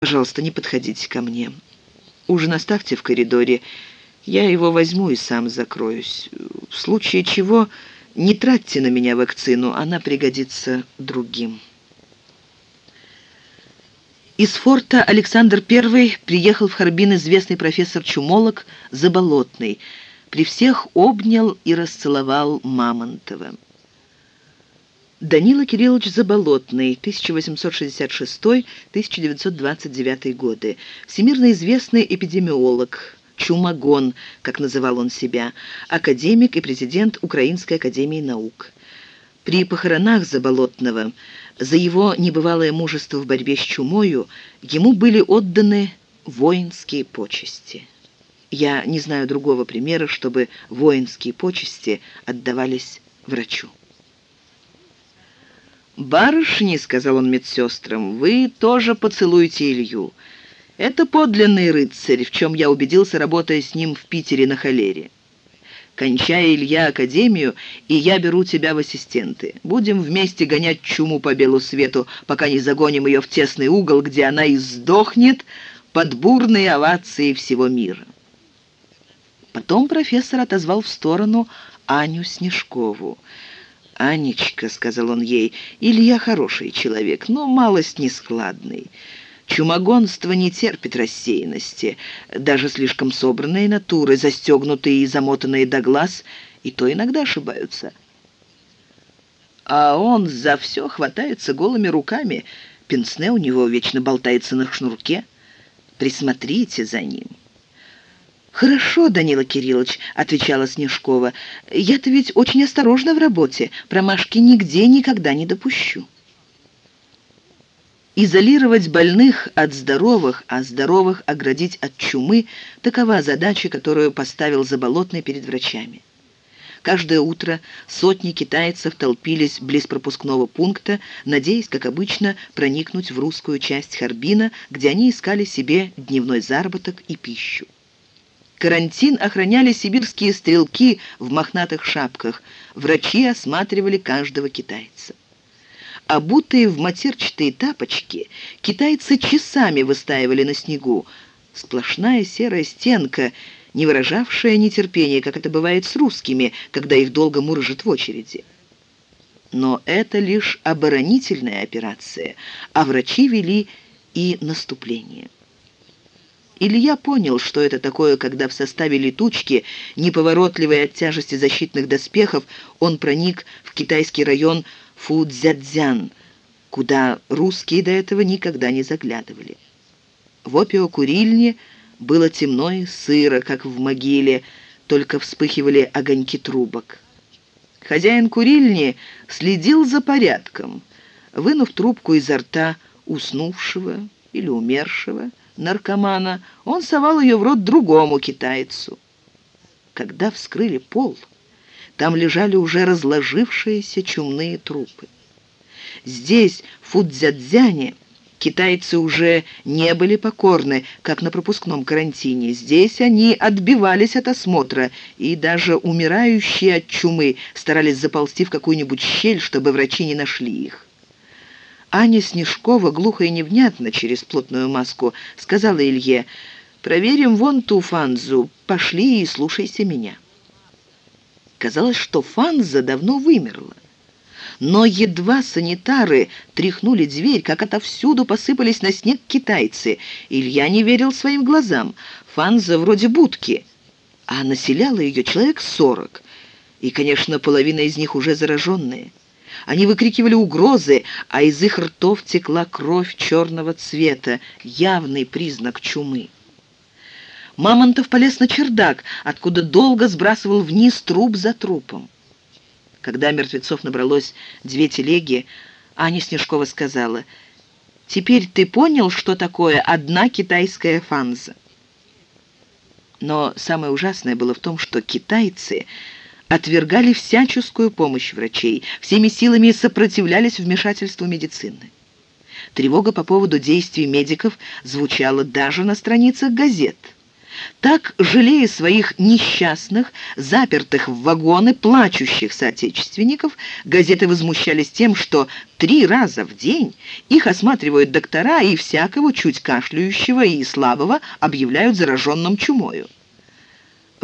Пожалуйста, не подходите ко мне. Ужин оставьте в коридоре. Я его возьму и сам закроюсь. В случае чего не тратьте на меня вакцину, она пригодится другим». Из форта Александр I приехал в Харбин известный профессор-чумолог Заболотный. При всех обнял и расцеловал Мамонтова. Данила Кириллович Заболотный, 1866-1929 годы. Всемирно известный эпидемиолог, чумагон, как называл он себя, академик и президент Украинской академии наук. При похоронах Заболотного за его небывалое мужество в борьбе с чумою ему были отданы воинские почести. Я не знаю другого примера, чтобы воинские почести отдавались врачу. «Барышни», — сказал он медсестрам, — «вы тоже поцелуйте Илью. Это подлинный рыцарь, в чем я убедился, работая с ним в Питере на холере. Кончая Илья академию, и я беру тебя в ассистенты. Будем вместе гонять чуму по белу свету, пока не загоним ее в тесный угол, где она и сдохнет под бурные овации всего мира». Потом профессор отозвал в сторону Аню Снежкову. «Анечка», — сказал он ей, — «Илья хороший человек, но малость нескладный. Чумогонство не терпит рассеянности. Даже слишком собранные натуры, застегнутые и замотанные до глаз, и то иногда ошибаются. А он за все хватается голыми руками. Пенсне у него вечно болтается на шнурке. Присмотрите за ним». «Хорошо, Данила Кириллович», — отвечала Снежкова. «Я-то ведь очень осторожна в работе. Промашки нигде никогда не допущу». Изолировать больных от здоровых, а здоровых оградить от чумы – такова задача, которую поставил Заболотный перед врачами. Каждое утро сотни китайцев толпились близ пропускного пункта, надеясь, как обычно, проникнуть в русскую часть Харбина, где они искали себе дневной заработок и пищу. Карантин охраняли сибирские стрелки в мохнатых шапках. Врачи осматривали каждого китайца. Обутые в матерчатые тапочки, китайцы часами выстаивали на снегу. Сплошная серая стенка, не выражавшая нетерпения, как это бывает с русскими, когда их долго мурыжат в очереди. Но это лишь оборонительная операция, а врачи вели и наступление. Илья понял, что это такое, когда в составе летучки, неповоротливой от тяжести защитных доспехов, он проник в китайский район Фудзядзян, куда русские до этого никогда не заглядывали. В опиокурильне было темно и сыро, как в могиле, только вспыхивали огоньки трубок. Хозяин курильни следил за порядком, вынув трубку изо рта уснувшего или умершего, наркомана, он совал ее в рот другому китайцу. Когда вскрыли пол, там лежали уже разложившиеся чумные трупы. Здесь, в Фудзядзяне, китайцы уже не были покорны, как на пропускном карантине. Здесь они отбивались от осмотра, и даже умирающие от чумы старались заползти в какую-нибудь щель, чтобы врачи не нашли их. Аня Снежкова, глухо и невнятно, через плотную маску, сказала Илье, «Проверим вон ту фанзу, пошли и слушайся меня». Казалось, что фанза давно вымерла. Но едва санитары тряхнули дверь, как отовсюду посыпались на снег китайцы. Илья не верил своим глазам. Фанза вроде будки, а населяло ее человек сорок. И, конечно, половина из них уже зараженные. Они выкрикивали угрозы, а из их ртов текла кровь черного цвета, явный признак чумы. Мамонтов полез на чердак, откуда долго сбрасывал вниз труп за трупом. Когда мертвецов набралось две телеги, Аня Снежкова сказала, «Теперь ты понял, что такое одна китайская фанза?» Но самое ужасное было в том, что китайцы отвергали всяческую помощь врачей, всеми силами сопротивлялись вмешательству медицины. Тревога по поводу действий медиков звучала даже на страницах газет. Так, жалея своих несчастных, запертых в вагоны, плачущих соотечественников, газеты возмущались тем, что три раза в день их осматривают доктора и всякого чуть кашляющего и слабого объявляют зараженным чумою.